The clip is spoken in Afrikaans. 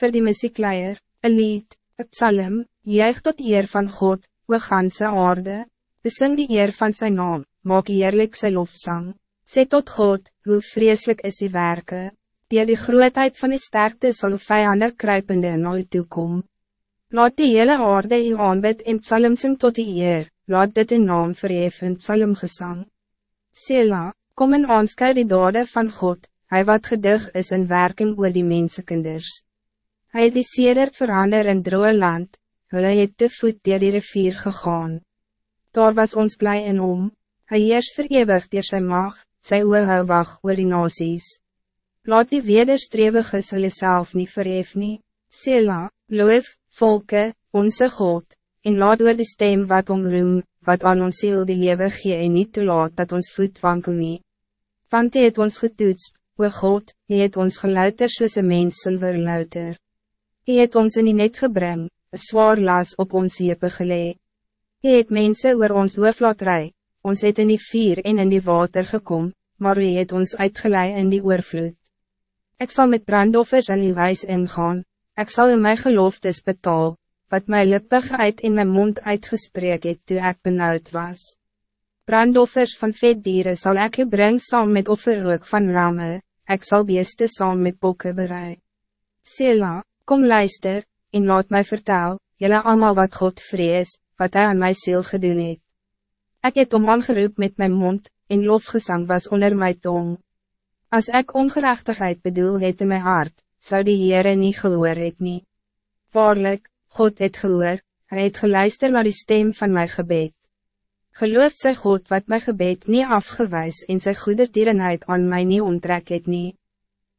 Voor die muziekleier, een lied, een psalm, juig tot eer van God, we ganse aarde, besing die eer van zijn naam, maak eerlijk sy lofzang. Sê tot God, hoe vreselijk is die werken. Die die grootheid van die sterkte sal vijanden kruipende na u toekom. Laat die hele aarde u aanbid en psalm sing tot die eer, laat dit in naam verhef in psalm gesang. Sela, kom en aanskou die dade van God, hij wat gedig is in werking oor die mensekinders. Hij het die sedert verander in droge land, hulle het te voet dier die rivier gegaan. Daar was ons blij in om, hy heers verewig dier sy mag, sy oor hou wacht oor die nasies. Laat die wederstrewiges hulle self nie verhef nie, Sela, loof, volke, onze God, en laat oor die stem wat omroem, wat aan ons ziel die lewe gee en niet toelaat dat ons voet wankel nie. Want hy het ons getoets, o God, hy het ons geluiter soos een mens silver luiter. Hy het ons in die net gebring, een zwaar las op ons hepe gelee. Hy het mense oor ons hoof laat rij, ons het in die vier en in die water gekom, maar hy het ons uitgeleid in die oorvloed. Ik zal met brandoffers in die wijs ingaan, ik zal in mijn geloftes betaal, wat mijn lippig uit in mijn mond uitgesprek het toe ek benauwd was. Brandoffers van vetdieren zal ik brengen saam met offerrook van ramme, ik zal beeste saam met bokken bereid. Sela, kom luister, en laat mij vertel, jullie allemaal wat God vrees, wat hij aan mijn ziel gedoen het. Ik het om aangeroep met mijn mond, en lofgezang was onder mijn tong. Als ik ongerechtigheid bedoel het in mijn hart, zou die Heere niet gehoor het nie. Waarlijk, God het gehoor, hij het geluister naar die stem van mijn gebed. Geloof sy God wat mijn gebed niet afgewijs en sy goede tierenheid aan mij niet onttrek het nie.